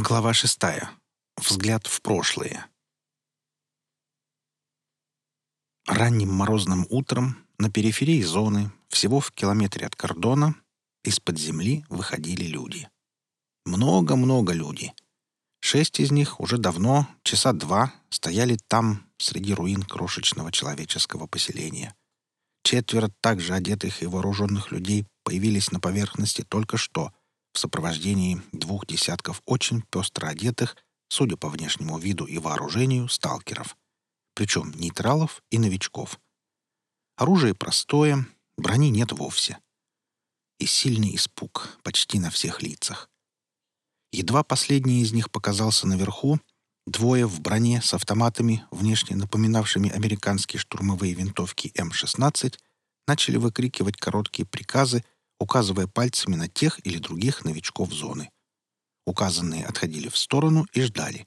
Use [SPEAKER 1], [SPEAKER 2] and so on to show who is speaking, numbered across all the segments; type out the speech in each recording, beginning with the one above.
[SPEAKER 1] Глава шестая. Взгляд в прошлое. Ранним морозным утром на периферии зоны, всего в километре от кордона, из-под земли выходили люди. Много-много людей. Шесть из них уже давно, часа два, стояли там, среди руин крошечного человеческого поселения. Четверо также одетых и вооруженных людей появились на поверхности только что — в сопровождении двух десятков очень пестро одетых, судя по внешнему виду и вооружению, сталкеров. Причем нейтралов и новичков. Оружие простое, брони нет вовсе. И сильный испуг почти на всех лицах. Едва последний из них показался наверху, двое в броне с автоматами, внешне напоминавшими американские штурмовые винтовки М-16, начали выкрикивать короткие приказы — указывая пальцами на тех или других новичков зоны. Указанные отходили в сторону и ждали.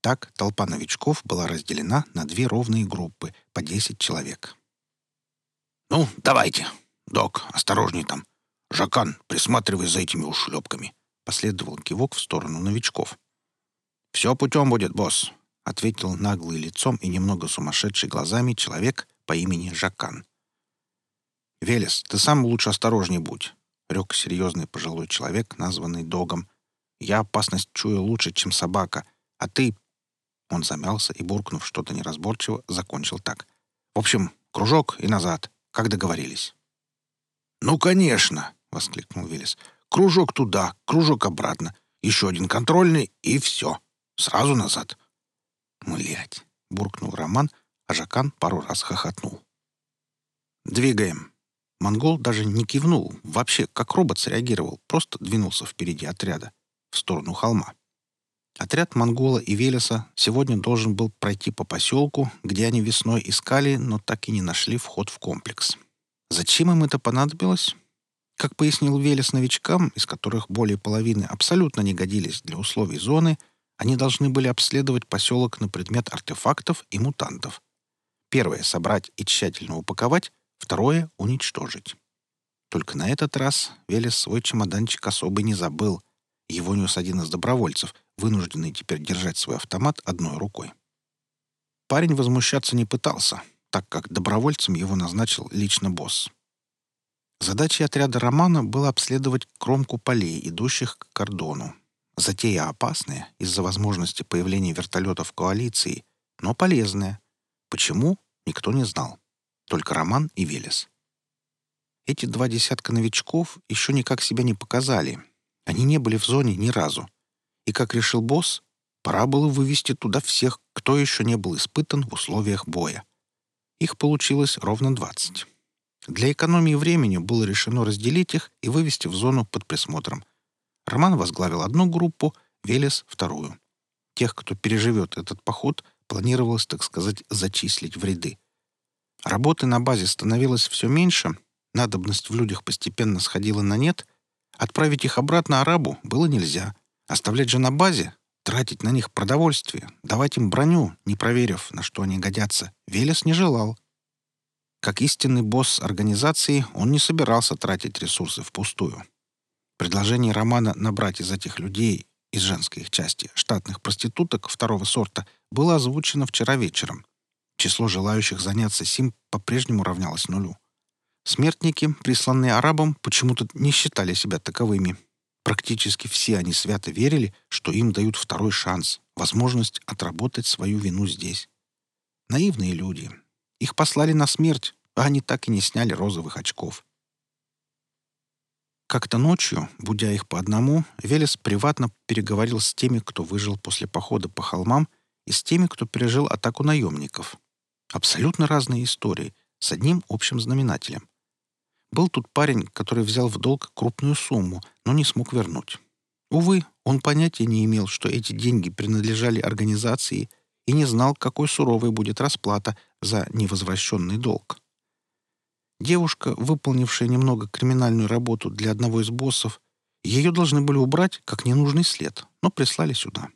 [SPEAKER 1] Так толпа новичков была разделена на две ровные группы по 10 человек. «Ну, давайте. Док, осторожней там. Жакан, присматривай за этими ушлепками», — последовал кивок в сторону новичков. «Все путем будет, босс», — ответил наглый лицом и немного сумасшедший глазами человек по имени Жакан. «Велес, ты сам лучше осторожней будь», — рек серьезный пожилой человек, названный Догом. «Я опасность чую лучше, чем собака, а ты...» Он замялся и, буркнув что-то неразборчиво, закончил так. «В общем, кружок и назад, как договорились». «Ну, конечно!» — воскликнул Велес. «Кружок туда, кружок обратно, еще один контрольный, и все. Сразу назад». «Млядь!» — буркнул Роман, а Жакан пару раз хохотнул. «Двигаем!» Монгол даже не кивнул, вообще как робот среагировал, просто двинулся впереди отряда, в сторону холма. Отряд Монгола и Велеса сегодня должен был пройти по поселку, где они весной искали, но так и не нашли вход в комплекс. Зачем им это понадобилось? Как пояснил Велес новичкам, из которых более половины абсолютно не годились для условий зоны, они должны были обследовать поселок на предмет артефактов и мутантов. Первое — собрать и тщательно упаковать, Второе — уничтожить. Только на этот раз Велес свой чемоданчик особо не забыл. Его нес один из добровольцев, вынужденный теперь держать свой автомат одной рукой. Парень возмущаться не пытался, так как добровольцем его назначил лично босс. Задачей отряда Романа было обследовать кромку полей, идущих к кордону. Затея опасная из-за возможности появления вертолетов коалиции, но полезная. Почему, никто не знал. Только Роман и Велес. Эти два десятка новичков еще никак себя не показали. Они не были в зоне ни разу. И, как решил босс, пора было вывести туда всех, кто еще не был испытан в условиях боя. Их получилось ровно 20. Для экономии времени было решено разделить их и вывести в зону под присмотром. Роман возглавил одну группу, Велес — вторую. Тех, кто переживет этот поход, планировалось, так сказать, зачислить в ряды. Работы на базе становилось все меньше, надобность в людях постепенно сходила на нет. Отправить их обратно арабу было нельзя. Оставлять же на базе, тратить на них продовольствие, давать им броню, не проверив, на что они годятся, Велес не желал. Как истинный босс организации, он не собирался тратить ресурсы впустую. Предложение Романа набрать из этих людей, из женской их части, штатных проституток второго сорта было озвучено вчера вечером. Число желающих заняться сим по-прежнему равнялось нулю. Смертники, присланные арабам, почему-то не считали себя таковыми. Практически все они свято верили, что им дают второй шанс, возможность отработать свою вину здесь. Наивные люди. Их послали на смерть, а они так и не сняли розовых очков. Как-то ночью, будя их по одному, Велес приватно переговорил с теми, кто выжил после похода по холмам, и с теми, кто пережил атаку наемников. Абсолютно разные истории, с одним общим знаменателем. Был тут парень, который взял в долг крупную сумму, но не смог вернуть. Увы, он понятия не имел, что эти деньги принадлежали организации и не знал, какой суровой будет расплата за невозвращенный долг. Девушка, выполнившая немного криминальную работу для одного из боссов, ее должны были убрать как ненужный след, но прислали сюда.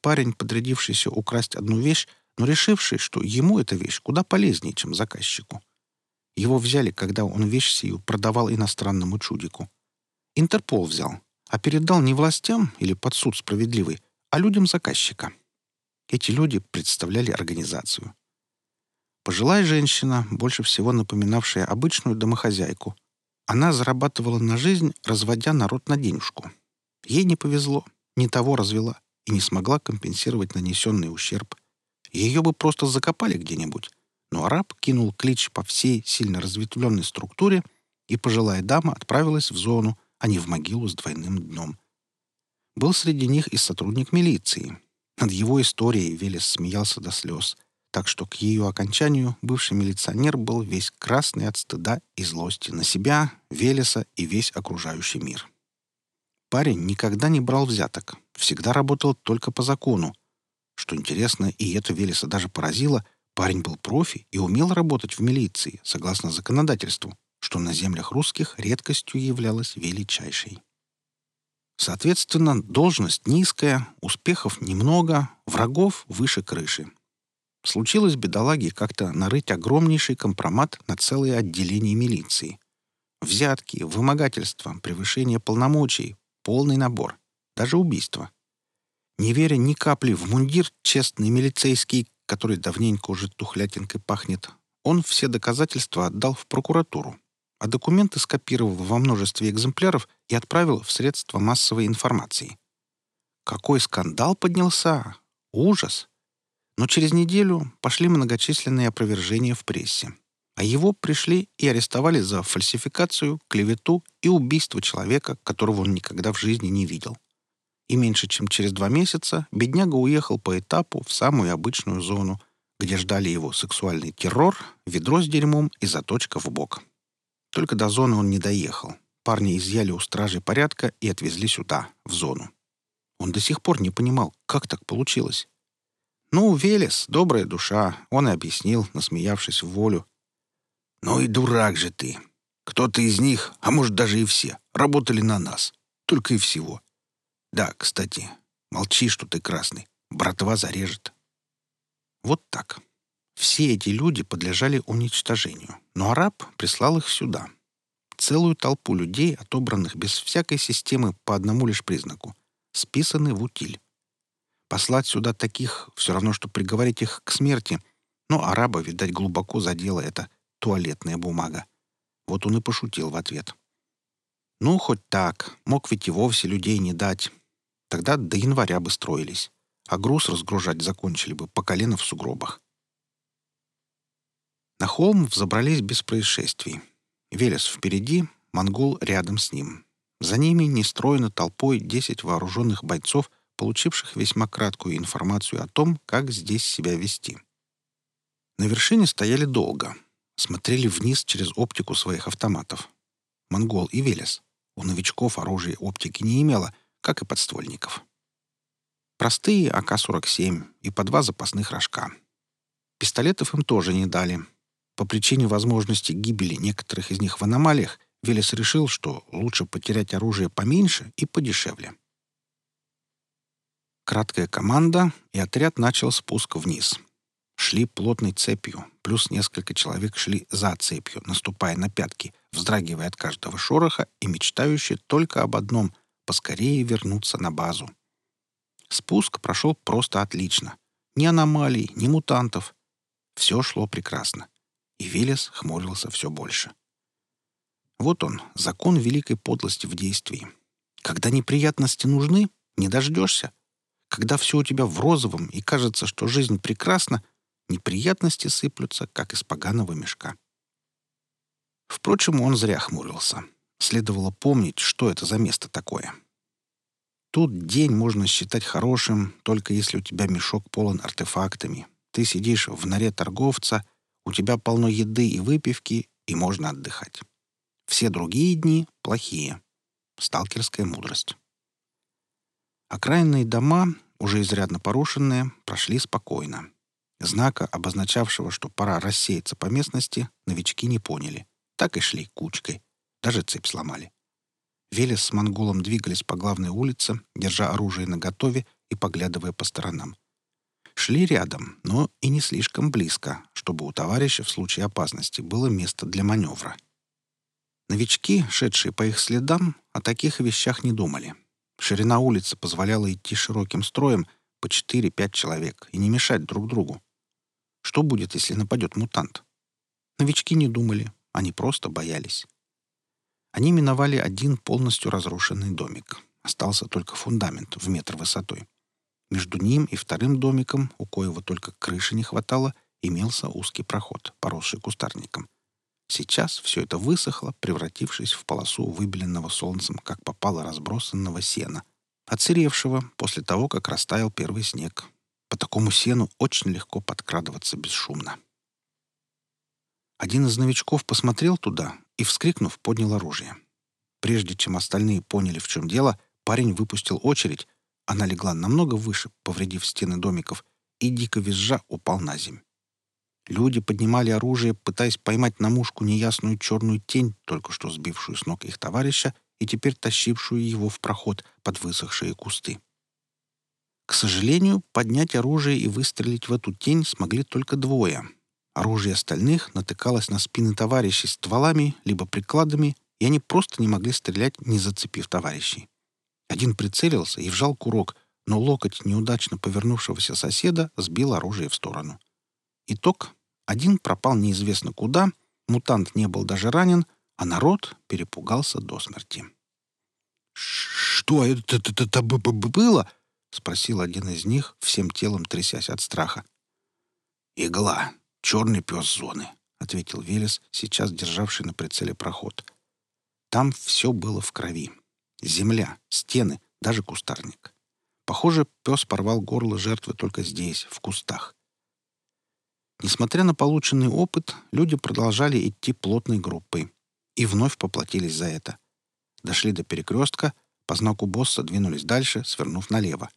[SPEAKER 1] Парень, подрядившийся украсть одну вещь, но решивший, что ему эта вещь куда полезнее, чем заказчику. Его взяли, когда он вещь сию продавал иностранному чудику. Интерпол взял, а передал не властям или под суд справедливый, а людям заказчика. Эти люди представляли организацию. Пожилая женщина, больше всего напоминавшая обычную домохозяйку. Она зарабатывала на жизнь, разводя народ на денежку. Ей не повезло, не того развела и не смогла компенсировать нанесенный ущерб. Ее бы просто закопали где-нибудь. Но араб кинул клич по всей сильно разветвленной структуре, и пожилая дама отправилась в зону, а не в могилу с двойным дном. Был среди них и сотрудник милиции. Над его историей Велес смеялся до слез — так что к ее окончанию бывший милиционер был весь красный от стыда и злости на себя, Велеса и весь окружающий мир. Парень никогда не брал взяток, всегда работал только по закону. Что интересно, и это Велеса даже поразило, парень был профи и умел работать в милиции, согласно законодательству, что на землях русских редкостью являлось величайшей. Соответственно, должность низкая, успехов немного, врагов выше крыши. Случилось бедолаге как-то нарыть огромнейший компромат на целое отделение милиции. Взятки, вымогательство, превышение полномочий, полный набор, даже убийство. Не веря ни капли в мундир честный милицейский, который давненько уже тухлятинкой пахнет, он все доказательства отдал в прокуратуру, а документы скопировал во множестве экземпляров и отправил в средства массовой информации. Какой скандал поднялся! Ужас! Но через неделю пошли многочисленные опровержения в прессе. А его пришли и арестовали за фальсификацию, клевету и убийство человека, которого он никогда в жизни не видел. И меньше чем через два месяца бедняга уехал по этапу в самую обычную зону, где ждали его сексуальный террор, ведро с дерьмом и заточка в бок. Только до зоны он не доехал. Парни изъяли у стражи порядка и отвезли сюда, в зону. Он до сих пор не понимал, как так получилось. Ну, Велес, добрая душа, он и объяснил, насмеявшись в волю. «Ну и дурак же ты. Кто-то из них, а может даже и все, работали на нас. Только и всего. Да, кстати, молчи, что ты красный. Братва зарежет». Вот так. Все эти люди подлежали уничтожению, но араб прислал их сюда. Целую толпу людей, отобранных без всякой системы по одному лишь признаку, списаны в утиль. Послать сюда таких — все равно, что приговорить их к смерти. Но араба, видать, глубоко задела эта туалетная бумага. Вот он и пошутил в ответ. Ну, хоть так. Мог ведь и вовсе людей не дать. Тогда до января бы строились. А груз разгружать закончили бы по колено в сугробах. На холм взобрались без происшествий. Велес впереди, монгол рядом с ним. За ними нестройно толпой десять вооруженных бойцов — получивших весьма краткую информацию о том, как здесь себя вести. На вершине стояли долго, смотрели вниз через оптику своих автоматов. Монгол и Велес. У новичков оружия оптики не имело, как и подствольников. Простые АК-47 и по два запасных рожка. Пистолетов им тоже не дали. По причине возможности гибели некоторых из них в аномалиях Велес решил, что лучше потерять оружие поменьше и подешевле. Краткая команда, и отряд начал спуск вниз. Шли плотной цепью, плюс несколько человек шли за цепью, наступая на пятки, вздрагивая от каждого шороха и мечтающие только об одном — поскорее вернуться на базу. Спуск прошел просто отлично. Ни аномалий, ни мутантов. Все шло прекрасно. И Велес хмурился все больше. Вот он, закон великой подлости в действии. Когда неприятности нужны, не дождешься — когда все у тебя в розовом и кажется, что жизнь прекрасна, неприятности сыплются, как из поганого мешка. Впрочем, он зря хмурился. Следовало помнить, что это за место такое. Тут день можно считать хорошим, только если у тебя мешок полон артефактами. Ты сидишь в норе торговца, у тебя полно еды и выпивки, и можно отдыхать. Все другие дни — плохие. Сталкерская мудрость. Окраинные дома, уже изрядно порушенные, прошли спокойно. Знака, обозначавшего, что пора рассеяться по местности, новички не поняли. Так и шли кучкой. Даже цепь сломали. Велес с монголом двигались по главной улице, держа оружие наготове и поглядывая по сторонам. Шли рядом, но и не слишком близко, чтобы у товарища в случае опасности было место для маневра. Новички, шедшие по их следам, о таких вещах не думали. Ширина улицы позволяла идти широким строем по 4-5 человек и не мешать друг другу. Что будет, если нападет мутант? Новички не думали, они просто боялись. Они миновали один полностью разрушенный домик. Остался только фундамент в метр высотой. Между ним и вторым домиком, у коего только крыши не хватало, имелся узкий проход, поросший кустарником. Сейчас все это высохло, превратившись в полосу выбеленного солнцем, как попало разбросанного сена, отсыревшего после того, как растаял первый снег. По такому сену очень легко подкрадываться бесшумно. Один из новичков посмотрел туда и, вскрикнув, поднял оружие. Прежде чем остальные поняли, в чем дело, парень выпустил очередь. Она легла намного выше, повредив стены домиков, и, дико визжа, упал на земь. Люди поднимали оружие, пытаясь поймать на мушку неясную черную тень, только что сбившую с ног их товарища и теперь тащившую его в проход под высохшие кусты. К сожалению, поднять оружие и выстрелить в эту тень смогли только двое Оружие остальных натыкалось на спины товарищей стволами либо прикладами, и они просто не могли стрелять, не зацепив товарищей. Один прицелился и вжал курок, но локоть неудачно повернувшегося соседа сбил оружие в сторону. Итог — один пропал неизвестно куда, мутант не был даже ранен, а народ перепугался до смерти. «Что это было?» — спросил один из них, всем телом трясясь от страха. «Игла», «Черный пес зоны», — ответил Велес, сейчас державший на прицеле проход. Там все было в крови. Земля, стены, даже кустарник. Похоже, пес порвал горло жертвы только здесь, в кустах. Несмотря на полученный опыт, люди продолжали идти плотной группой и вновь поплатились за это. Дошли до перекрестка, по знаку босса двинулись дальше, свернув налево.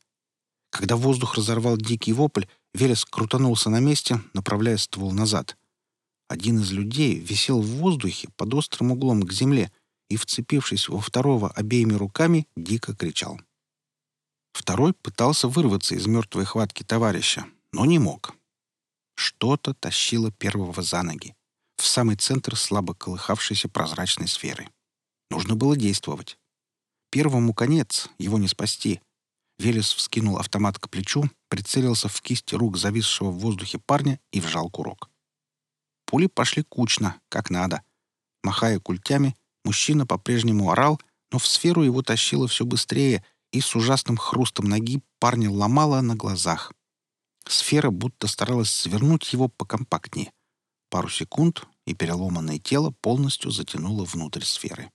[SPEAKER 1] Когда воздух разорвал дикий вопль, Велес крутанулся на месте, направляя ствол назад. Один из людей висел в воздухе под острым углом к земле и, вцепившись во второго обеими руками, дико кричал. Второй пытался вырваться из мертвой хватки товарища, но не мог. Что-то тащило первого за ноги, в самый центр слабо колыхавшейся прозрачной сферы. Нужно было действовать. Первому конец, его не спасти — Велес вскинул автомат к плечу, прицелился в кисть рук зависшего в воздухе парня и вжал курок. Пули пошли кучно, как надо. Махая культями, мужчина по-прежнему орал, но в сферу его тащило все быстрее, и с ужасным хрустом ноги парня ломало на глазах. Сфера будто старалась свернуть его покомпактнее. Пару секунд, и переломанное тело полностью затянуло внутрь сферы.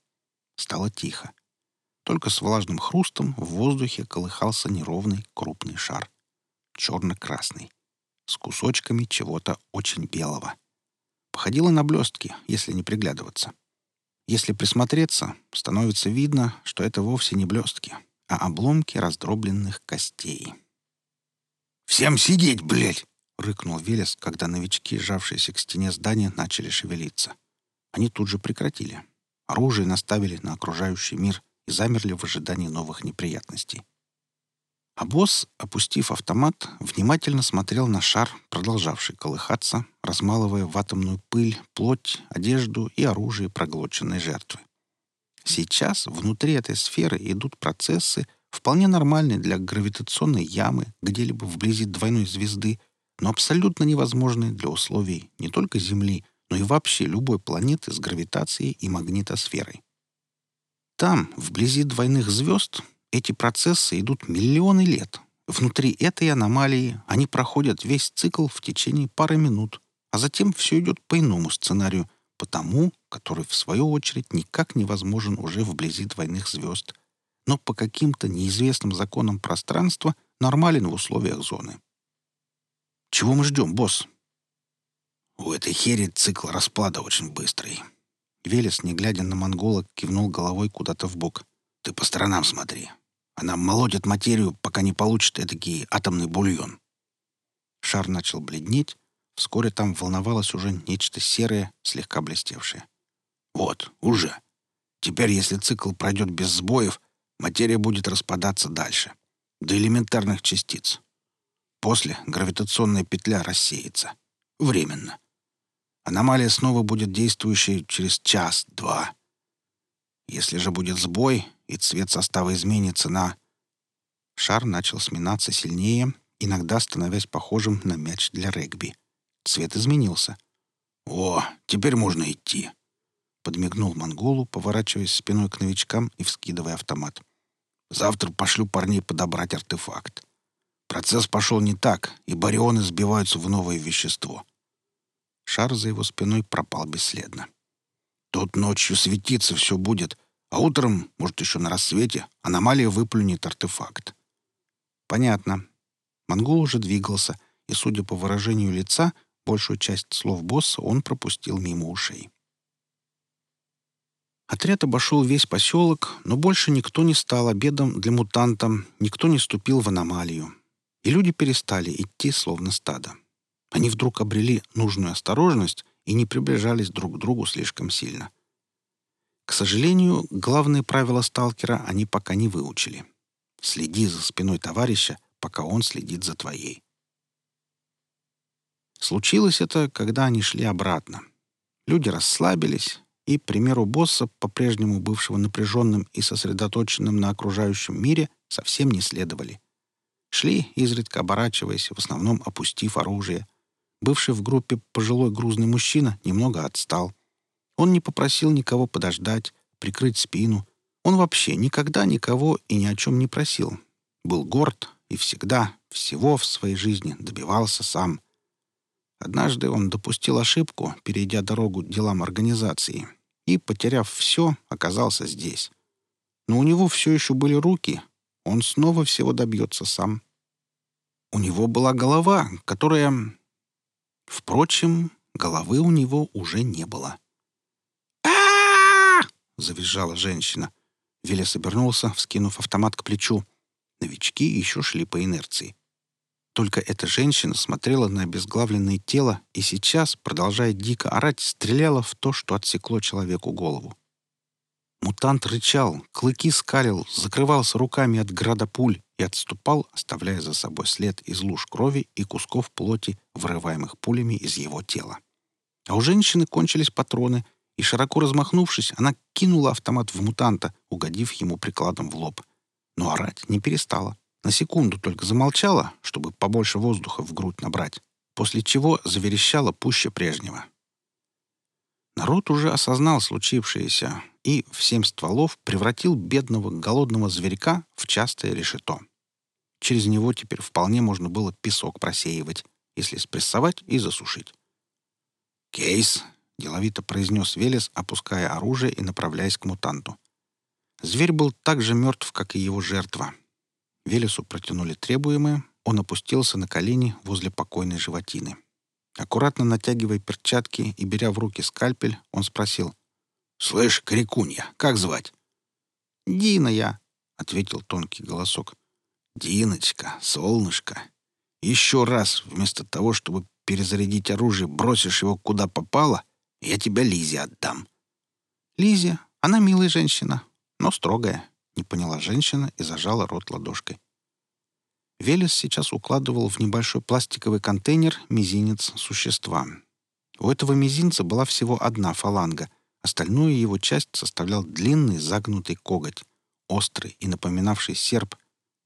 [SPEAKER 1] Стало тихо. Только с влажным хрустом в воздухе колыхался неровный крупный шар. Черно-красный. С кусочками чего-то очень белого. Походило на блестки, если не приглядываться. Если присмотреться, становится видно, что это вовсе не блестки, а обломки раздробленных костей. «Всем сидеть, блядь!» — рыкнул Велес, когда новички, сжавшиеся к стене здания, начали шевелиться. Они тут же прекратили. Оружие наставили на окружающий мир и замерли в ожидании новых неприятностей. А босс, опустив автомат, внимательно смотрел на шар, продолжавший колыхаться, размалывая в атомную пыль, плоть, одежду и оружие проглоченной жертвы. Сейчас внутри этой сферы идут процессы, вполне нормальные для гравитационной ямы где-либо вблизи двойной звезды, но абсолютно невозможные для условий не только Земли, но и вообще любой планеты с гравитацией и магнитосферой. Там, вблизи двойных звезд, эти процессы идут миллионы лет. Внутри этой аномалии они проходят весь цикл в течение пары минут, а затем все идет по иному сценарию, по тому, который, в свою очередь, никак невозможен уже вблизи двойных звезд, но по каким-то неизвестным законам пространства нормален в условиях зоны. Чего мы ждем, босс? У этой хери цикл расплада очень быстрый. Велес, не глядя на монгола, кивнул головой куда-то в бок. «Ты по сторонам смотри. Она молотит материю, пока не получит эдакий атомный бульон». Шар начал бледнеть. Вскоре там волновалось уже нечто серое, слегка блестевшее. «Вот, уже. Теперь, если цикл пройдет без сбоев, материя будет распадаться дальше, до элементарных частиц. После гравитационная петля рассеется. Временно. Аномалия снова будет действующей через час-два. Если же будет сбой, и цвет состава изменится на... Шар начал сминаться сильнее, иногда становясь похожим на мяч для регби. Цвет изменился. «О, теперь можно идти!» Подмигнул монголу, поворачиваясь спиной к новичкам и вскидывая автомат. «Завтра пошлю парней подобрать артефакт. Процесс пошел не так, и барионы сбиваются в новое вещество». Шар за его спиной пропал бесследно. «Тут ночью светиться все будет, а утром, может, еще на рассвете, аномалия выплюнет артефакт». «Понятно». Монгол уже двигался, и, судя по выражению лица, большую часть слов босса он пропустил мимо ушей. Отряд обошел весь поселок, но больше никто не стал обедом для мутанта, никто не ступил в аномалию. И люди перестали идти, словно стадо. Они вдруг обрели нужную осторожность и не приближались друг к другу слишком сильно. К сожалению, главные правила сталкера они пока не выучили. Следи за спиной товарища, пока он следит за твоей. Случилось это, когда они шли обратно. Люди расслабились, и, примеру босса, по-прежнему бывшего напряженным и сосредоточенным на окружающем мире, совсем не следовали. Шли, изредка оборачиваясь, в основном опустив оружие. Бывший в группе пожилой грузный мужчина немного отстал. Он не попросил никого подождать, прикрыть спину. Он вообще никогда никого и ни о чем не просил. Был горд и всегда, всего в своей жизни добивался сам. Однажды он допустил ошибку, перейдя дорогу делам организации, и, потеряв все, оказался здесь. Но у него все еще были руки. Он снова всего добьется сам. У него была голова, которая... Впрочем, головы у него уже не было. а завизжала женщина. Велес обернулся, вскинув автомат к плечу. Новички еще шли по инерции. Только эта женщина смотрела на обезглавленное тело и сейчас, продолжая дико орать, стреляла в то, что отсекло человеку голову. Мутант рычал, клыки скалил, закрывался руками от града пуль и отступал, оставляя за собой след из луж крови и кусков плоти, вырываемых пулями из его тела. А у женщины кончились патроны, и, широко размахнувшись, она кинула автомат в мутанта, угодив ему прикладом в лоб. Но орать не перестала. На секунду только замолчала, чтобы побольше воздуха в грудь набрать, после чего заверещала пуще прежнего. Народ уже осознал случившееся и в семь стволов превратил бедного голодного зверька в частое решето. Через него теперь вполне можно было песок просеивать, если спрессовать и засушить. «Кейс!» — деловито произнес Велес, опуская оружие и направляясь к мутанту. Зверь был так же мертв, как и его жертва — Велесу протянули требуемое, он опустился на колени возле покойной животины. Аккуратно натягивая перчатки и беря в руки скальпель, он спросил. «Слышь, крикунья, как звать?» «Дина я», — ответил тонкий голосок. «Диночка, солнышко, еще раз вместо того, чтобы перезарядить оружие, бросишь его куда попало, я тебя Лизе отдам». «Лизе? Она милая женщина, но строгая не поняла женщина и зажала рот ладошкой. Велес сейчас укладывал в небольшой пластиковый контейнер мизинец существа. У этого мизинца была всего одна фаланга, остальную его часть составлял длинный загнутый коготь, острый и напоминавший серп.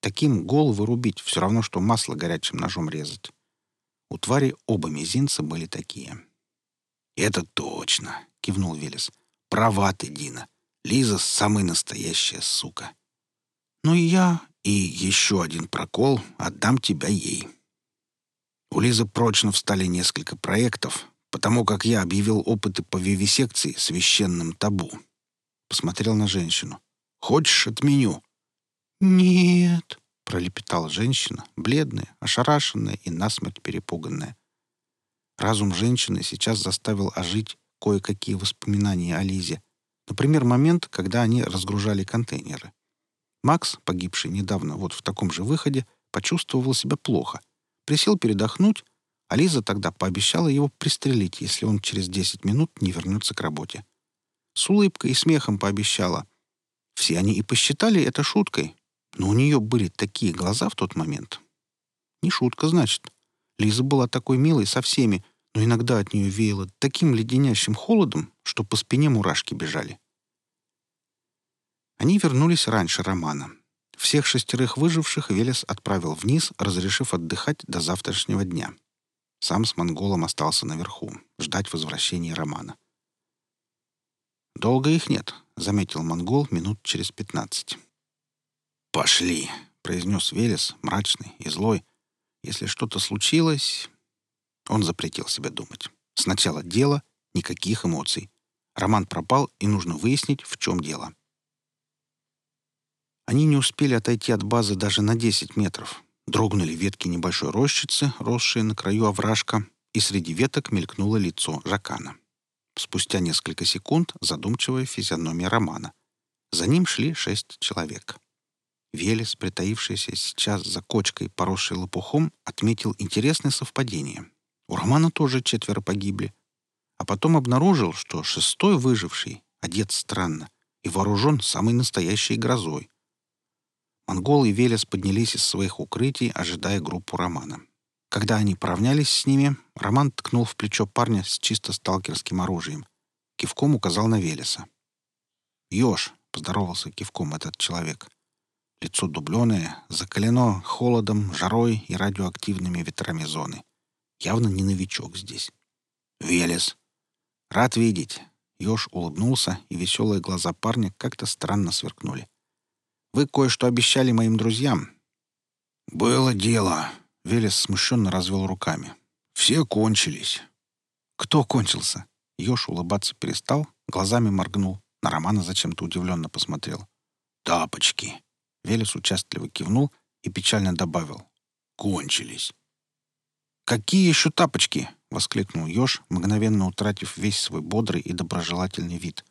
[SPEAKER 1] Таким головы рубить все равно, что масло горячим ножом резать. У твари оба мизинца были такие. «Это точно!» — кивнул Велес. «Права ты, Дина. Лиза — самая настоящая сука. Ну и я, и еще один прокол отдам тебя ей. У Лизы прочно встали несколько проектов, потому как я объявил опыты по вивисекции священным табу. Посмотрел на женщину. «Хочешь, отменю?» «Нет», — пролепетала женщина, бледная, ошарашенная и насмерть перепуганная. Разум женщины сейчас заставил ожить кое-какие воспоминания о Лизе — Например, момент, когда они разгружали контейнеры. Макс, погибший недавно вот в таком же выходе, почувствовал себя плохо. Присел передохнуть, а Лиза тогда пообещала его пристрелить, если он через 10 минут не вернется к работе. С улыбкой и смехом пообещала. Все они и посчитали это шуткой, но у нее были такие глаза в тот момент. Не шутка, значит. Лиза была такой милой со всеми, но иногда от нее веяло таким леденящим холодом, что по спине мурашки бежали. Они вернулись раньше Романа. Всех шестерых выживших Велес отправил вниз, разрешив отдыхать до завтрашнего дня. Сам с монголом остался наверху, ждать возвращения Романа. «Долго их нет», — заметил монгол минут через пятнадцать. «Пошли», — произнес Велес, мрачный и злой. «Если что-то случилось...» Он запретил себе думать. Сначала дело, никаких эмоций. Роман пропал, и нужно выяснить, в чем дело. Они не успели отойти от базы даже на 10 метров. Дрогнули ветки небольшой рощицы, росшие на краю овражка, и среди веток мелькнуло лицо Жакана. Спустя несколько секунд задумчивая физиономия Романа. За ним шли шесть человек. Велес, притаившийся сейчас за кочкой, поросшей лопухом, отметил интересное совпадение. У Романа тоже четверо погибли. А потом обнаружил, что шестой выживший одет странно и вооружен самой настоящей грозой. Монгол и Велес поднялись из своих укрытий, ожидая группу Романа. Когда они поравнялись с ними, Роман ткнул в плечо парня с чисто сталкерским оружием. Кивком указал на Велеса. «Ёж!» — поздоровался кивком этот человек. Лицо дубленое, закалено холодом, жарой и радиоактивными ветрами зоны. Явно не новичок здесь. «Велес!» «Рад видеть!» Ёж улыбнулся, и веселые глаза парня как-то странно сверкнули. «Вы кое-что обещали моим друзьям».
[SPEAKER 2] «Было дело», —
[SPEAKER 1] Велес смущенно развел руками.
[SPEAKER 2] «Все кончились».
[SPEAKER 1] «Кто кончился?» Ёж улыбаться перестал, глазами моргнул. На Романа зачем-то удивленно посмотрел.
[SPEAKER 2] «Тапочки!»
[SPEAKER 1] Велес участливо кивнул и печально добавил.
[SPEAKER 2] «Кончились».
[SPEAKER 1] «Какие еще тапочки?» — воскликнул Ёж, мгновенно утратив весь свой бодрый и доброжелательный вид.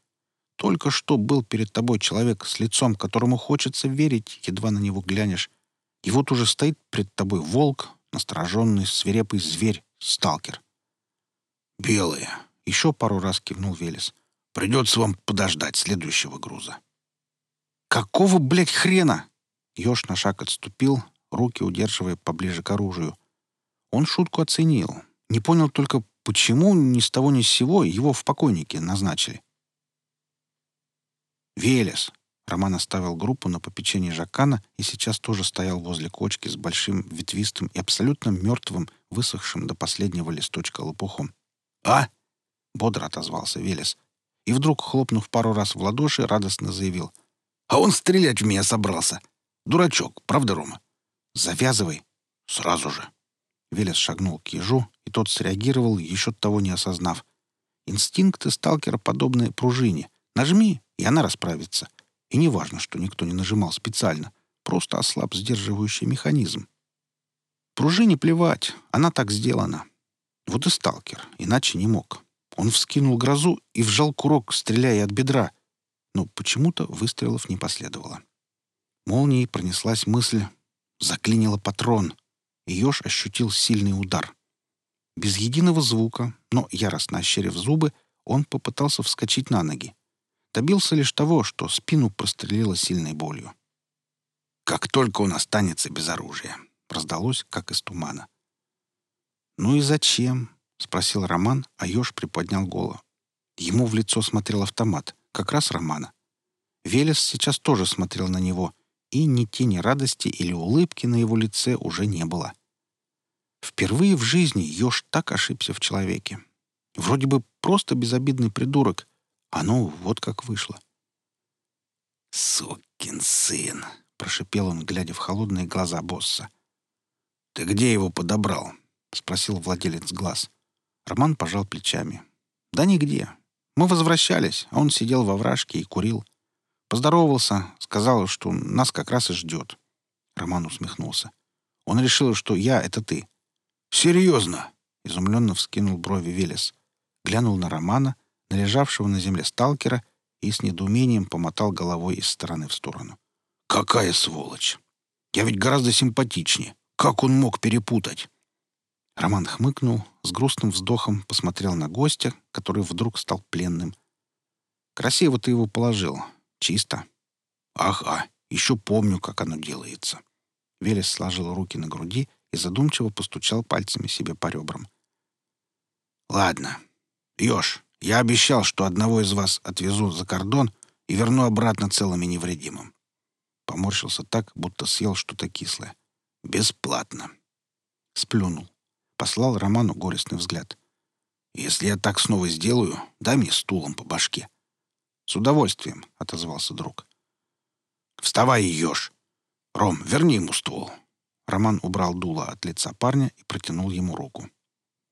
[SPEAKER 1] «Только что был перед тобой человек с лицом, которому хочется верить, едва на него глянешь. И вот уже стоит перед тобой волк, настороженный, свирепый зверь, сталкер».
[SPEAKER 2] «Белые», —
[SPEAKER 1] еще пару раз кивнул Велес.
[SPEAKER 2] «Придется вам подождать следующего груза».
[SPEAKER 1] «Какого, блядь, хрена?» Ёж на шаг отступил, руки удерживая поближе к оружию. Он шутку оценил. Не понял только, почему ни с того ни с сего его в покойнике назначили. «Велес!» Роман оставил группу на попечении Жакана и сейчас тоже стоял возле кочки с большим ветвистым и абсолютно мертвым, высохшим до последнего листочка лопухом.
[SPEAKER 2] «А?»
[SPEAKER 1] — бодро отозвался Велес. И вдруг, хлопнув пару раз в ладоши, радостно заявил.
[SPEAKER 2] «А он стрелять в меня собрался. Дурачок, правда, Рома?»
[SPEAKER 1] «Завязывай.
[SPEAKER 2] Сразу же».
[SPEAKER 1] Велес шагнул к ежу, и тот среагировал, еще того не осознав. Инстинкты сталкера подобны пружине. Нажми, и она расправится. И не важно, что никто не нажимал специально. Просто ослаб сдерживающий механизм. Пружине плевать, она так сделана. Вот и сталкер, иначе не мог. Он вскинул грозу и вжал курок, стреляя от бедра. Но почему-то выстрелов не последовало. Молнией пронеслась мысль. Заклинило патрон и еж ощутил сильный удар. Без единого звука, но яростно ощерив зубы, он попытался вскочить на ноги. Добился лишь того, что спину прострелило сильной болью.
[SPEAKER 2] «Как только он останется без оружия», — раздалось, как из тумана.
[SPEAKER 1] «Ну и зачем?» — спросил Роман, а еж приподнял голову. Ему в лицо смотрел автомат, как раз Романа. Велес сейчас тоже смотрел на него, и ни тени радости или улыбки на его лице уже не было. Впервые в жизни Ёж так ошибся в человеке. Вроде бы просто безобидный придурок, а ну вот как вышло.
[SPEAKER 2] «Сукин сын!» — прошипел он, глядя в холодные глаза босса. «Ты где его подобрал?» — спросил владелец глаз.
[SPEAKER 1] Роман пожал плечами. «Да нигде. Мы возвращались, а он сидел во вражке и курил. Поздоровался, сказал, что нас как раз и ждет». Роман усмехнулся. «Он решил, что я — это ты.
[SPEAKER 2] «Серьезно?»
[SPEAKER 1] — изумленно вскинул брови Велес. Глянул на Романа, на лежавшего на земле сталкера, и с недоумением помотал головой из стороны в сторону.
[SPEAKER 2] «Какая сволочь! Я ведь гораздо симпатичнее. Как он мог перепутать?»
[SPEAKER 1] Роман хмыкнул, с грустным вздохом посмотрел на гостя, который вдруг стал пленным. «Красиво ты его положил. Чисто».
[SPEAKER 2] «Ага, еще помню, как оно делается».
[SPEAKER 1] Велес сложил руки на груди и задумчиво постучал пальцами себе по ребрам.
[SPEAKER 2] «Ладно. Ёж, я обещал, что одного из вас отвезу за кордон,
[SPEAKER 1] и верну обратно целым и невредимым. Поморщился так, будто съел что-то кислое. Бесплатно. Сплюнул. Послал Роману горестный взгляд. «Если я так снова сделаю, дай мне стулом по башке». «С удовольствием», — отозвался друг. «Вставай, ешь! Ром, верни ему стул». Роман убрал дуло от лица парня и протянул ему руку.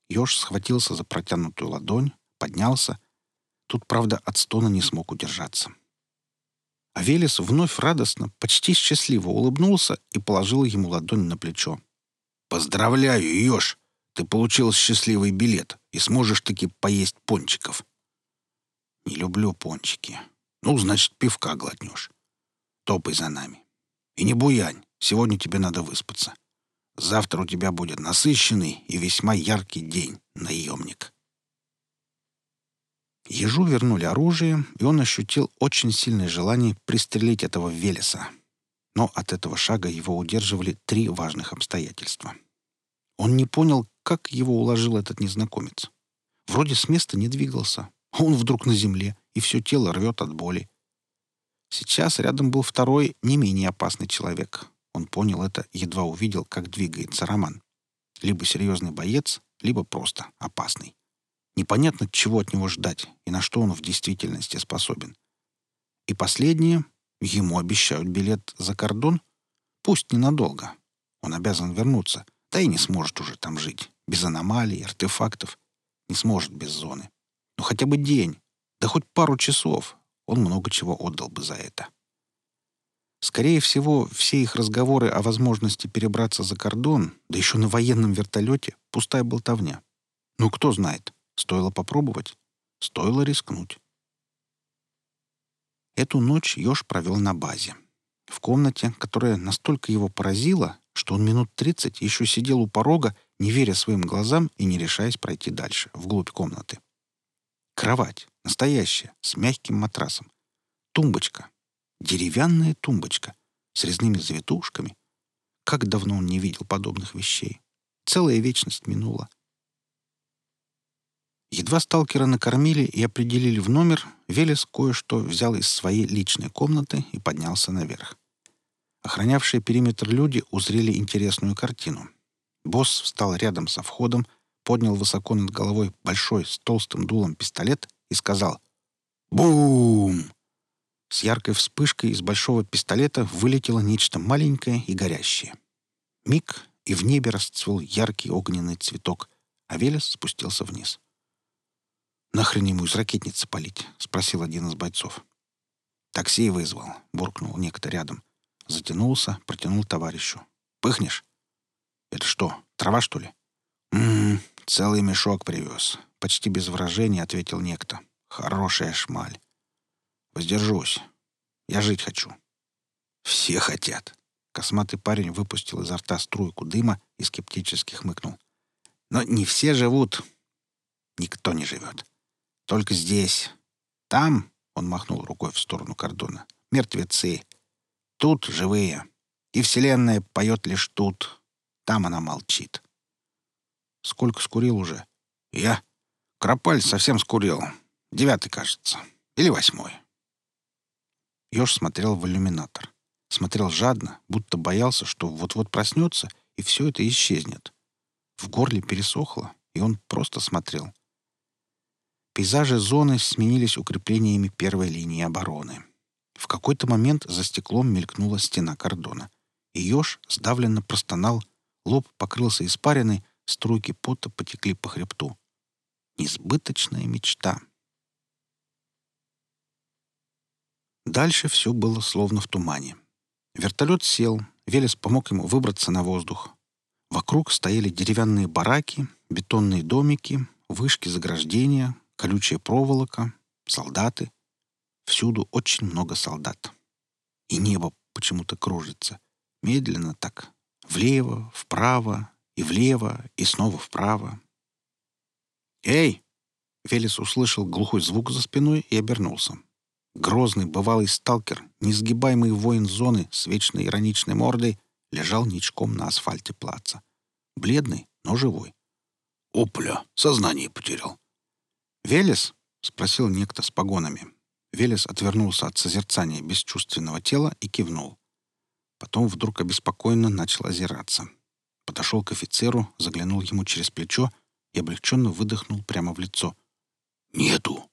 [SPEAKER 1] Ёж схватился за протянутую ладонь, поднялся. Тут, правда, от стона не смог удержаться. А Велес вновь радостно, почти счастливо улыбнулся и положил ему ладонь на плечо. «Поздравляю, Ёж! Ты получил счастливый билет и сможешь таки поесть пончиков». «Не люблю пончики. Ну, значит, пивка глотнешь. Топай за нами. И не буянь, сегодня тебе надо выспаться. Завтра у тебя будет насыщенный и весьма яркий день, наемник». Ежу вернули оружие, и он ощутил очень сильное желание пристрелить этого Велеса. Но от этого шага его удерживали три важных обстоятельства. Он не понял, как его уложил этот незнакомец. Вроде с места не двигался, а он вдруг на земле, и все тело рвет от боли. Сейчас рядом был второй, не менее опасный человек. Он понял это, едва увидел, как двигается Роман. Либо серьезный боец, либо просто опасный. Непонятно, чего от него ждать и на что он в действительности способен. И последнее, ему обещают билет за кордон, пусть ненадолго. Он обязан вернуться, да и не сможет уже там жить, без аномалий, артефактов. Не сможет без зоны. Ну хотя бы день, да хоть пару часов. Он много чего отдал бы за это. Скорее всего, все их разговоры о возможности перебраться за кордон, да еще на военном вертолете, пустая болтовня. Ну, кто знает. Стоило попробовать. Стоило рискнуть. Эту ночь Ёж провел на базе. В комнате, которая настолько его поразила, что он минут тридцать еще сидел у порога, не веря своим глазам и не решаясь пройти дальше, вглубь комнаты. Кровать. Настоящая, с мягким матрасом. Тумбочка. Деревянная тумбочка. С резными завитушками. Как давно он не видел подобных вещей. Целая вечность минула. Едва сталкера накормили и определили в номер, Велес кое-что взял из своей личной комнаты и поднялся наверх. Охранявшие периметр люди узрели интересную картину. Босс встал рядом со входом, поднял высоко над головой большой с толстым дулом пистолет и сказал «Бум!». С яркой вспышкой из большого пистолета вылетело нечто маленькое и горящее. Миг, и в небе расцвел яркий огненный цветок, а Велес спустился вниз. «Нахрен ему из ракетницы палить?» — спросил один из бойцов. «Такси вызвал», — буркнул некто рядом. Затянулся, протянул товарищу. «Пыхнешь?» «Это что, трава, что ли?» «М-м, целый мешок привез», — почти без выражения ответил некто. «Хорошая шмаль. Воздержусь. Я жить хочу». «Все хотят». Косматый парень выпустил изо рта струйку дыма и скептически хмыкнул. «Но не все живут. Никто не живет. Только здесь. Там, — он махнул рукой в сторону кордона, — мертвецы. Тут живые. И Вселенная поет лишь тут. Там она молчит. Сколько скурил уже? Я? Кропаль совсем скурил. Девятый, кажется. Или восьмой. Ёж смотрел в иллюминатор. Смотрел жадно, будто боялся, что вот-вот проснется, и все это исчезнет. В горле пересохло, и он просто смотрел. Пейзажи зоны сменились укреплениями первой линии обороны. В какой-то момент за стеклом мелькнула стена кордона. И сдавленно простонал, лоб покрылся испариной, струйки пота потекли по хребту. Несбыточная мечта. Дальше все было словно в тумане. Вертолет сел, Велес помог ему выбраться на воздух. Вокруг стояли деревянные бараки, бетонные домики, вышки заграждения, колючая проволока, солдаты. Всюду очень много солдат. И небо почему-то кружится. Медленно так. Влево, вправо, и влево, и снова вправо. «Эй!» Велес услышал глухой звук за спиной и обернулся. Грозный бывалый сталкер, несгибаемый воин зоны с вечно ироничной мордой, лежал ничком на асфальте плаца. Бледный, но живой. «Опля! Сознание потерял!» «Велес?» — спросил некто с погонами. Велес отвернулся от созерцания бесчувственного тела и кивнул. Потом вдруг обеспокоенно начал озираться. Подошел к офицеру, заглянул ему через плечо и облегченно выдохнул прямо в лицо. «Нету!»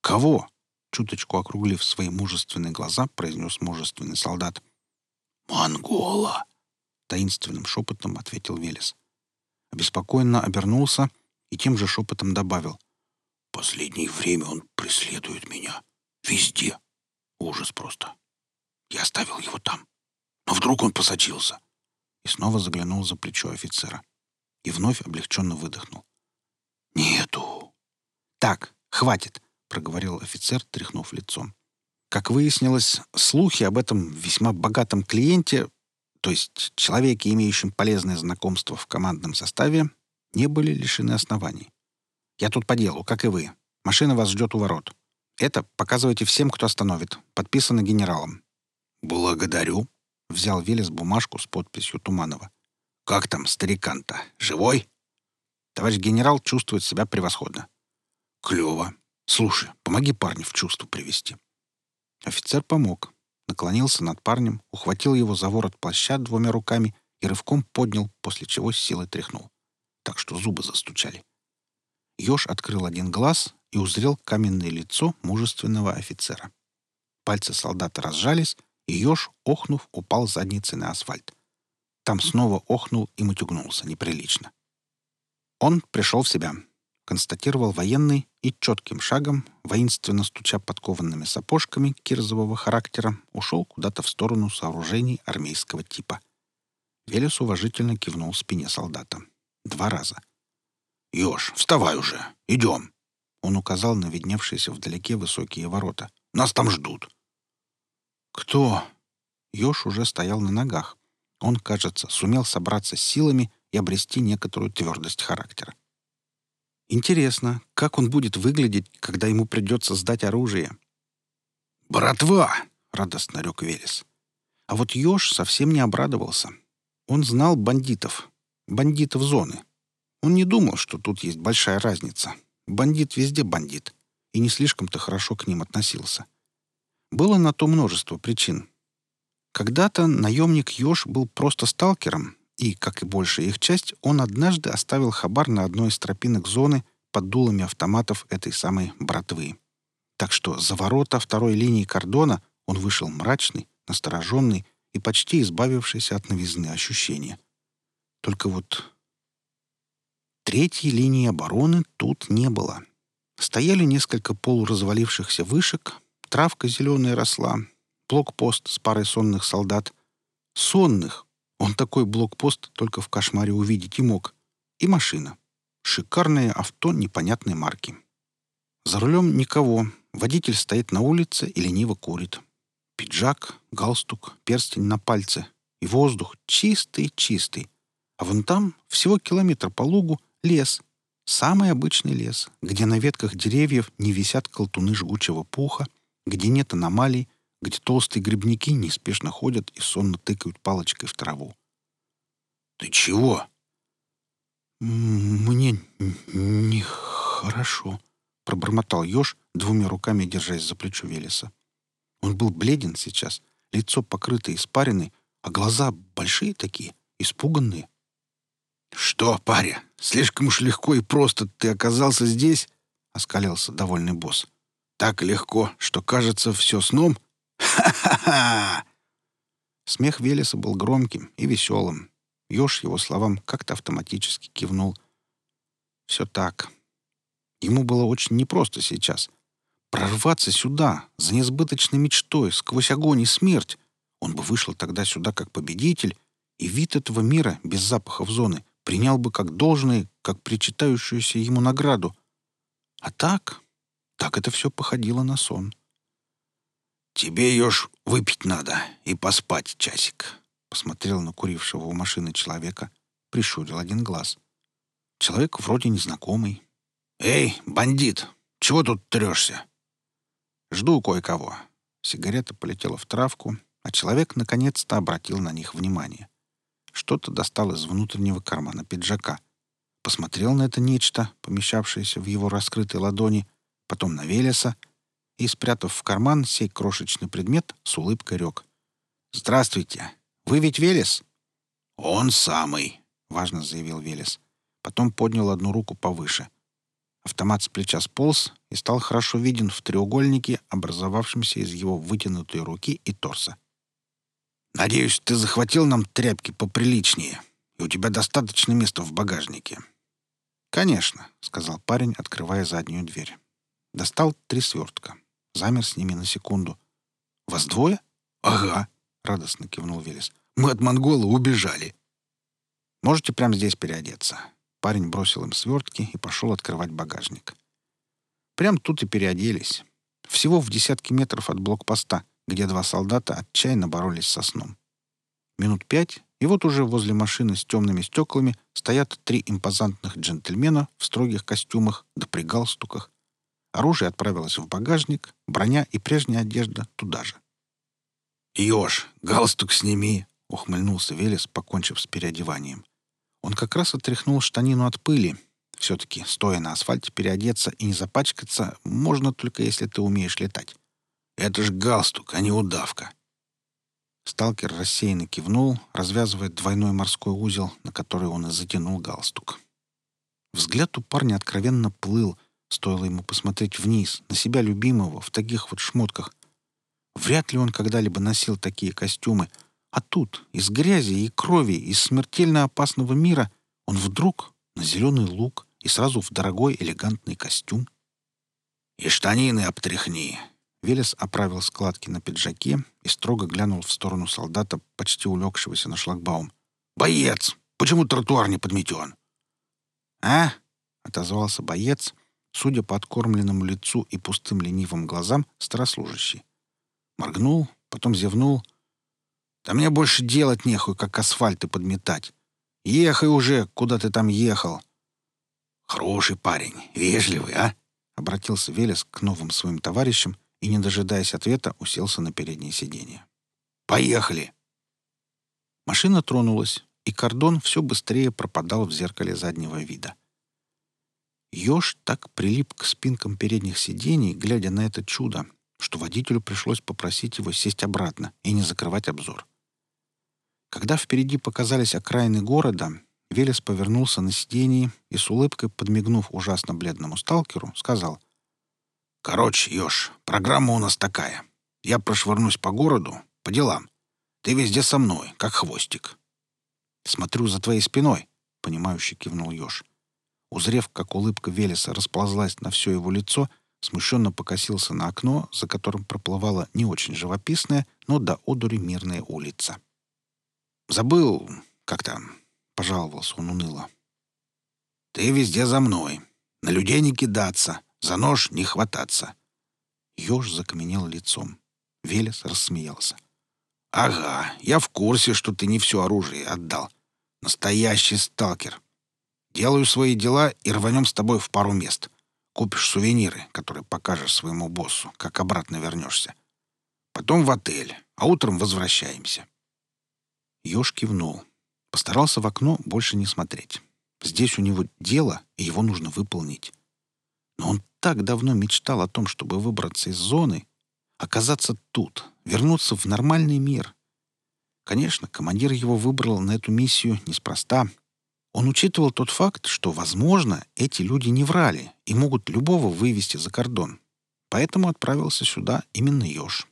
[SPEAKER 1] «Кого?» Чуточку округлив свои мужественные глаза, произнес мужественный солдат.
[SPEAKER 2] «Монгола!»
[SPEAKER 1] — таинственным шепотом ответил Велес. Обеспокоенно обернулся и тем же шепотом добавил. «Последнее время он преследует меня. Везде. Ужас просто. Я оставил его там. Но вдруг он посочился?» И снова заглянул за плечо офицера. И вновь облегченно выдохнул. «Нету!» «Так, хватит!» — проговорил офицер, тряхнув лицом. Как выяснилось, слухи об этом весьма богатом клиенте, то есть человеке, имеющем полезное знакомство в командном составе, не были лишены оснований. «Я тут по делу, как и вы. Машина вас ждет у ворот. Это показывайте всем, кто остановит. Подписано генералом».
[SPEAKER 2] «Благодарю», — взял Велес бумажку с подписью Туманова. «Как там старикан-то? Живой?»
[SPEAKER 1] Товарищ генерал чувствует себя превосходно.
[SPEAKER 2] «Клево. Слушай, помоги парня в чувство привести».
[SPEAKER 1] Офицер помог. Наклонился над парнем, ухватил его за ворот плаща двумя руками и рывком поднял, после чего силой тряхнул. Так что зубы застучали. Ёж открыл один глаз и узрел каменное лицо мужественного офицера. Пальцы солдата разжались, и Ёж, охнув, упал задницей на асфальт. Там снова охнул и мутюгнулся неприлично. Он пришел в себя, констатировал военный и четким шагом, воинственно стуча подкованными сапожками кирзового характера, ушел куда-то в сторону сооружений армейского типа. Велес уважительно кивнул спине солдата. Два раза.
[SPEAKER 2] «Ёж, вставай уже! Идем!»
[SPEAKER 1] Он указал на видневшиеся вдалеке высокие ворота.
[SPEAKER 2] «Нас там ждут!»
[SPEAKER 1] «Кто?» Ёж уже стоял на ногах. Он, кажется, сумел собраться с силами и обрести некоторую твердость характера. Интересно, как он будет выглядеть, когда ему придется сдать оружие?
[SPEAKER 2] «Братва!»
[SPEAKER 1] — радостно рёк Велес. А вот Ёж совсем не обрадовался. Он знал бандитов. Бандитов зоны. Он не думал, что тут есть большая разница. Бандит везде бандит. И не слишком-то хорошо к ним относился. Было на то множество причин. Когда-то наемник Ёж был просто сталкером, и, как и большая их часть, он однажды оставил хабар на одной из тропинок зоны под дулами автоматов этой самой братвы. Так что за ворота второй линии кордона он вышел мрачный, настороженный и почти избавившийся от новизны ощущения. Только вот третьей линии обороны тут не было. Стояли несколько полуразвалившихся вышек, травка зеленая росла, блокпост с парой сонных солдат. Сонных, он такой блокпост только в кошмаре увидеть и мог. И машина. Шикарное авто непонятной марки. За рулем никого. Водитель стоит на улице и лениво курит. Пиджак, галстук, перстень на пальце. И воздух чистый-чистый. А вон там, всего километр по лугу, лес. Самый обычный лес, где на ветках деревьев не висят колтуны жгучего пуха, где нет аномалий, где толстые грибники неспешно ходят и сонно тыкают палочкой в траву.
[SPEAKER 2] «Ты чего?»
[SPEAKER 1] «Мне нехорошо», — пробормотал еж, двумя руками держась за плечо Велеса. Он был бледен сейчас, лицо покрыто испариной, а глаза большие такие, испуганные.
[SPEAKER 2] «Что, паря, слишком уж легко и просто ты оказался здесь?» — оскалился довольный босс. «Так легко, что кажется все сном, Ха-ха-ха!»
[SPEAKER 1] Смех Велеса был громким и веселым. Ёж его словам как-то автоматически кивнул. Все так. Ему было очень непросто сейчас. Прорваться сюда, за несбыточной мечтой, сквозь огонь и смерть. Он бы вышел тогда сюда как победитель, и вид этого мира без запахов зоны принял бы как должное, как причитающуюся ему награду. А так, так это все походило на сон.
[SPEAKER 2] «Тебе, ее ж выпить надо и поспать часик», — посмотрел на курившего у машины человека, прищурил один глаз. Человек вроде незнакомый. «Эй, бандит, чего тут трешься?»
[SPEAKER 1] «Жду кое-кого». Сигарета полетела в травку, а человек наконец-то обратил на них внимание. Что-то достал из внутреннего кармана пиджака. Посмотрел на это нечто, помещавшееся в его раскрытой ладони, потом на Велеса и, спрятав в карман сей крошечный предмет, с улыбкой рек. «Здравствуйте! Вы ведь Велес?»
[SPEAKER 2] «Он самый», —
[SPEAKER 1] важно заявил Велес. Потом поднял одну руку повыше. Автомат с плеча сполз и стал хорошо виден в треугольнике, образовавшемся из его вытянутой руки и торса.
[SPEAKER 2] «Надеюсь, ты захватил нам тряпки поприличнее, и у тебя достаточно места в багажнике».
[SPEAKER 1] «Конечно», — сказал парень, открывая заднюю дверь. Достал три свертка. Замер с ними на секунду. «Вас двое?»
[SPEAKER 2] «Ага», — радостно кивнул Велес. «Мы от монгола убежали».
[SPEAKER 1] «Можете прямо здесь переодеться». Парень бросил им свертки и пошел открывать багажник. Прям тут и переоделись. Всего в десятки метров от блокпоста, где два солдата отчаянно боролись со сном. Минут пять, и вот уже возле машины с темными стеклами стоят три импозантных джентльмена в строгих костюмах да при галстуках. Оружие отправилось в багажник, броня и прежняя одежда туда же.
[SPEAKER 2] «Еж, галстук сними!»
[SPEAKER 1] — ухмыльнулся Велес, покончив с переодеванием. Он как раз отряхнул штанину от пыли. Все-таки, стоя на асфальте, переодеться и не запачкаться можно только если ты умеешь летать.
[SPEAKER 2] «Это ж галстук, а не удавка!»
[SPEAKER 1] Сталкер рассеянно кивнул, развязывая двойной морской узел, на который он и затянул галстук. Взгляд у парня откровенно плыл, стоило ему посмотреть вниз, на себя любимого, в таких вот шмотках. Вряд ли он когда-либо носил такие костюмы, а тут, из грязи и крови, из смертельно опасного мира, он вдруг на зеленый лук и сразу в дорогой элегантный костюм.
[SPEAKER 2] «И штанины обтряхни!»
[SPEAKER 1] Велес оправил складки на пиджаке и строго глянул в сторону солдата, почти улегшегося на шлагбаум.
[SPEAKER 2] «Боец! Почему тротуар не подметен?»
[SPEAKER 1] «А?» — отозвался боец, судя по откормленному лицу и пустым ленивым глазам, старослужащий. Моргнул, потом зевнул. «Да мне больше делать нехуй, как асфальты подметать. Ехай уже, куда ты там ехал!»
[SPEAKER 2] «Хороший парень, вежливый, а?»
[SPEAKER 1] — обратился Велес к новым своим товарищам и, не дожидаясь ответа, уселся на переднее сиденье.
[SPEAKER 2] «Поехали!»
[SPEAKER 1] Машина тронулась, и кордон все быстрее пропадал в зеркале заднего вида. Ёж так прилип к спинкам передних сидений, глядя на это чудо, что водителю пришлось попросить его сесть обратно и не закрывать обзор. Когда впереди показались окраины города, Велес повернулся на сиденье и с улыбкой, подмигнув ужасно бледному сталкеру, сказал
[SPEAKER 2] Короче, Ёж, программа у нас такая. Я прошвырнусь по городу, по делам. Ты везде со мной, как хвостик.
[SPEAKER 1] Смотрю за твоей спиной, — понимающе кивнул Ёж. Узрев, как улыбка Велеса расползлась на все его лицо, смущенно покосился на окно, за которым проплывала не очень живописная, но до одури мирная улица. «Забыл, как там?» — пожаловался он уныло.
[SPEAKER 2] «Ты везде за мной. На людей не кидаться. За нож не хвататься.
[SPEAKER 1] Ёж закаменел лицом. Велес рассмеялся.
[SPEAKER 2] «Ага, я в курсе, что ты не все оружие отдал. Настоящий сталкер. Делаю свои дела и рванем с тобой в пару мест. Купишь сувениры, которые покажешь своему боссу, как обратно вернешься. Потом в отель, а утром возвращаемся».
[SPEAKER 1] Ёж кивнул. Постарался в окно больше не смотреть. Здесь у него дело, и его нужно выполнить. Но он так давно мечтал о том, чтобы выбраться из зоны, оказаться тут, вернуться в нормальный мир. Конечно, командир его выбрал на эту миссию неспроста. Он учитывал тот факт, что, возможно, эти люди не врали и могут любого вывести за кордон. Поэтому отправился сюда именно Ёж.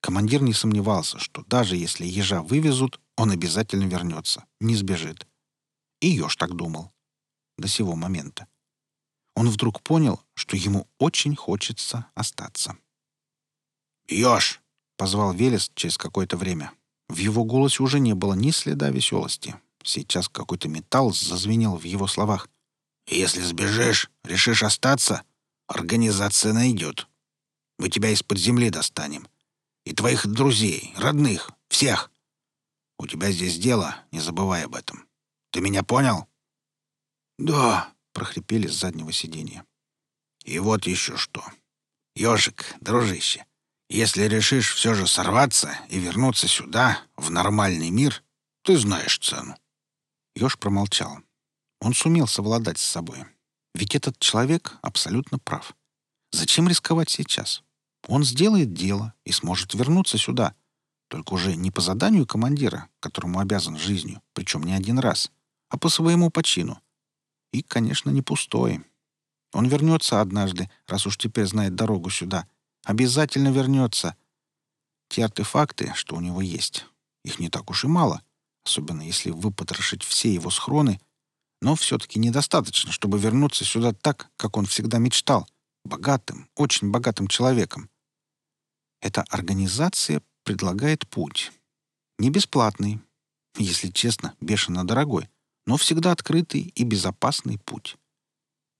[SPEAKER 1] Командир не сомневался, что даже если ежа вывезут, он обязательно вернется, не сбежит. И Ёж так думал. До сего момента он вдруг понял, что ему очень хочется остаться.
[SPEAKER 2] «Ёж!»
[SPEAKER 1] — позвал Велес через какое-то время. В его голосе уже не было ни следа веселости. Сейчас какой-то металл зазвенел в его словах.
[SPEAKER 2] «Если сбежишь, решишь остаться, организация найдет. Мы тебя из-под земли достанем. И твоих друзей, родных, всех. У тебя здесь дело, не забывай об этом. Ты меня понял?»
[SPEAKER 1] «Да», прохрипели с заднего сиденья.
[SPEAKER 2] «И вот еще что. Ежик, дружище, если решишь все же сорваться и вернуться сюда, в нормальный мир, ты знаешь цену».
[SPEAKER 1] Еж промолчал. Он сумел совладать с собой. Ведь этот человек абсолютно прав. Зачем рисковать сейчас? Он сделает дело и сможет вернуться сюда. Только уже не по заданию командира, которому обязан жизнью, причем не один раз, а по своему почину. И, конечно, не пустой. Он вернется однажды, раз уж теперь знает дорогу сюда. Обязательно вернется. Те артефакты, что у него есть, их не так уж и мало, особенно если выпотрошить все его схроны, но все-таки недостаточно, чтобы вернуться сюда так, как он всегда мечтал, богатым, очень богатым человеком. Эта организация предлагает путь. Не бесплатный, если честно, бешено дорогой, но всегда открытый и безопасный путь.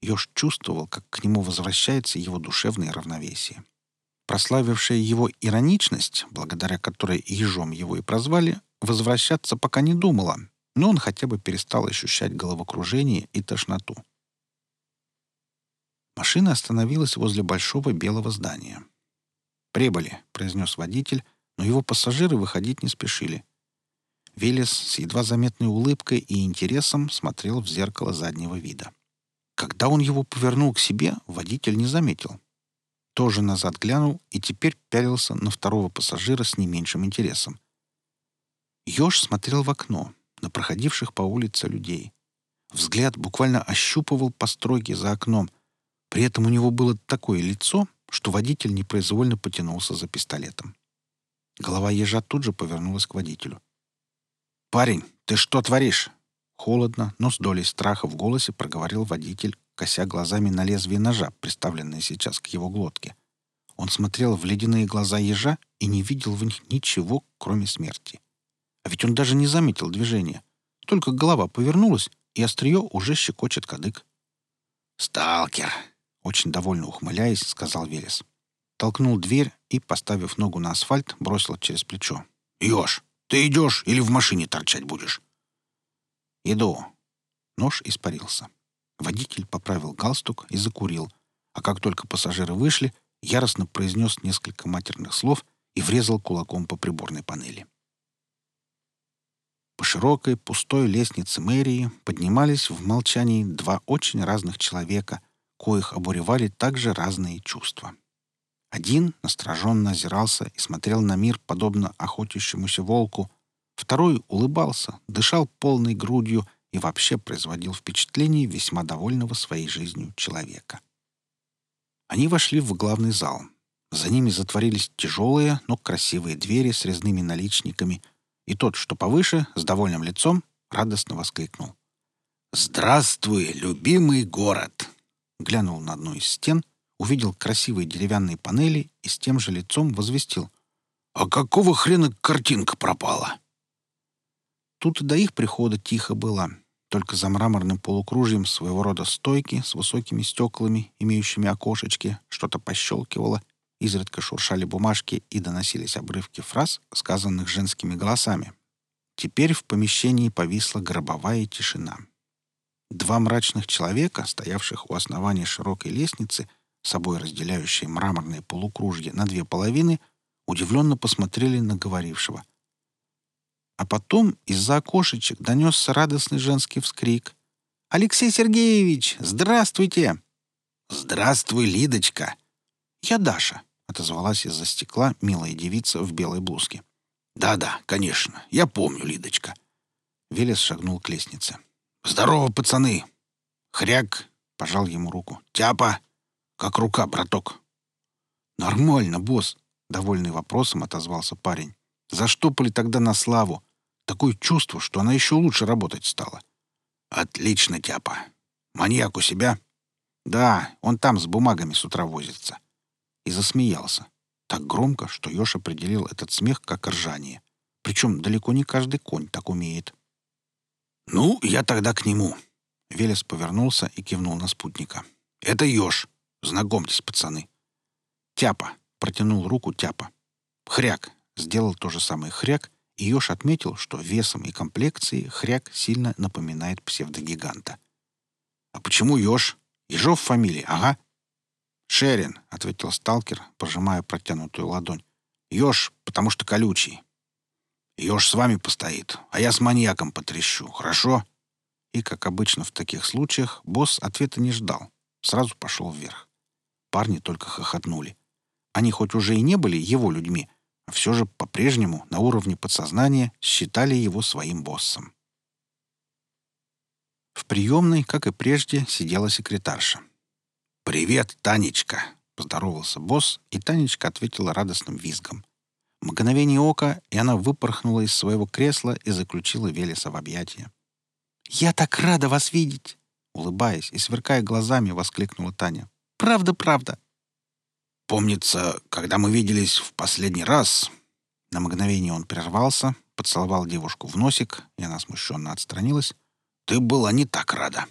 [SPEAKER 1] Ёж чувствовал, как к нему возвращается его душевное равновесие. Прославившая его ироничность, благодаря которой ежом его и прозвали, возвращаться пока не думала, но он хотя бы перестал ощущать головокружение и тошноту. Машина остановилась возле большого белого здания. «Прибыли», — произнес водитель, но его пассажиры выходить не спешили. Велес с едва заметной улыбкой и интересом смотрел в зеркало заднего вида. Когда он его повернул к себе, водитель не заметил. Тоже назад глянул и теперь пялился на второго пассажира с не меньшим интересом. Ёж смотрел в окно, на проходивших по улице людей. Взгляд буквально ощупывал постройки за окном. При этом у него было такое лицо, что водитель непроизвольно потянулся за пистолетом. Голова ежа тут же повернулась к водителю. «Парень, ты что творишь?» Холодно, но с долей страха в голосе проговорил водитель, кося глазами на лезвие ножа, приставленное сейчас к его глотке. Он смотрел в ледяные глаза ежа и не видел в них ничего, кроме смерти. А ведь он даже не заметил движения. Только голова повернулась, и острие уже щекочет кадык. «Сталкер!» — очень довольно ухмыляясь, сказал Велес. Толкнул дверь и, поставив ногу на асфальт, бросил через плечо. «Ёж, ты идешь или в машине торчать будешь?» «Иду». Нож испарился. Водитель поправил галстук и закурил, а как только пассажиры вышли, яростно произнес несколько матерных слов и врезал кулаком по приборной панели. По широкой, пустой лестнице мэрии поднимались в молчании два очень разных человека, коих обуревали также разные чувства. Один настороженно озирался и смотрел на мир, подобно охотящемуся волку, Второй улыбался, дышал полной грудью и вообще производил впечатление весьма довольного своей жизнью человека. Они вошли в главный зал. За ними затворились тяжелые, но красивые двери с резными наличниками, и тот, что повыше, с довольным лицом, радостно воскликнул. «Здравствуй, любимый город!» Глянул на одну из стен, увидел красивые деревянные панели и с тем же лицом возвестил. «А какого хрена картинка пропала?» Тут до их прихода тихо было, только за мраморным полукружием своего рода стойки с высокими стеклами, имеющими окошечки, что-то пощелкивало, изредка шуршали бумажки и доносились обрывки фраз, сказанных женскими голосами. Теперь в помещении повисла гробовая тишина. Два мрачных человека, стоявших у основания широкой лестницы, собой разделяющие мраморные полукружья на две половины, удивленно посмотрели на говорившего — а потом из-за окошечек донесся радостный женский вскрик. «Алексей Сергеевич, здравствуйте!» «Здравствуй, Лидочка!» «Я Даша», — отозвалась из-за стекла милая девица в белой блузке. «Да-да, конечно, я помню, Лидочка». Велес шагнул к лестнице. «Здорово, пацаны!» «Хряк!» — пожал ему руку. «Тяпа! Как рука, браток!» «Нормально, босс!» — довольный вопросом отозвался парень. «Заштопали тогда на славу. Такое чувство, что она еще лучше работать стала. «Отлично, Тяпа. Маньяк у себя?» «Да, он там с бумагами с утра возится». И засмеялся. Так громко, что Ёж определил этот смех как ржание. Причем далеко не каждый конь так умеет. «Ну, я тогда к нему». Велес повернулся и кивнул на спутника. «Это Ёж. Знакомьтесь, пацаны». «Тяпа», — протянул руку Тяпа. «Хряк», — сделал то же самое Хряк и Ёж отметил, что весом и комплекцией хряк сильно напоминает псевдогиганта. «А почему Ёж? Ежов фамилия, ага». «Шерин», — ответил сталкер, пожимая протянутую ладонь. «Ёж, потому что колючий». «Ёж с вами постоит, а я с маньяком потрещу, хорошо?» И, как обычно в таких случаях, босс ответа не ждал. Сразу пошел вверх. Парни только хохотнули. Они хоть уже и не были его людьми, а все же по-прежнему на уровне подсознания считали его своим боссом. В приемной, как и прежде, сидела секретарша. «Привет, Танечка!» — поздоровался босс, и Танечка ответила радостным визгом. Мгновение ока, и она выпорхнула из своего кресла и заключила Велеса в объятия. «Я так рада вас видеть!» Улыбаясь и сверкая глазами, воскликнула Таня. «Правда, правда!»
[SPEAKER 2] «Помнится, когда мы виделись в последний раз...»
[SPEAKER 1] На мгновение он прервался, поцеловал девушку в носик, и она смущенно отстранилась.
[SPEAKER 2] «Ты была не так рада».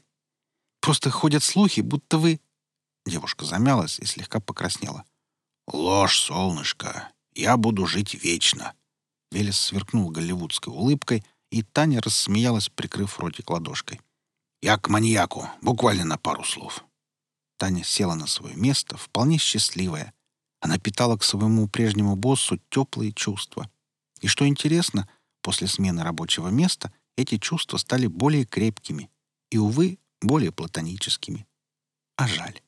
[SPEAKER 1] «Просто ходят слухи, будто вы...» Девушка замялась и слегка покраснела.
[SPEAKER 2] «Ложь, солнышко. Я буду жить вечно».
[SPEAKER 1] Велес сверкнул голливудской улыбкой, и Таня рассмеялась, прикрыв ротик ладошкой.
[SPEAKER 2] «Я к маньяку, буквально на пару слов».
[SPEAKER 1] Таня села на свое место, вполне счастливая. Она питала к своему прежнему боссу теплые чувства. И что интересно, после смены рабочего места эти чувства стали более крепкими и, увы, более платоническими. А жаль.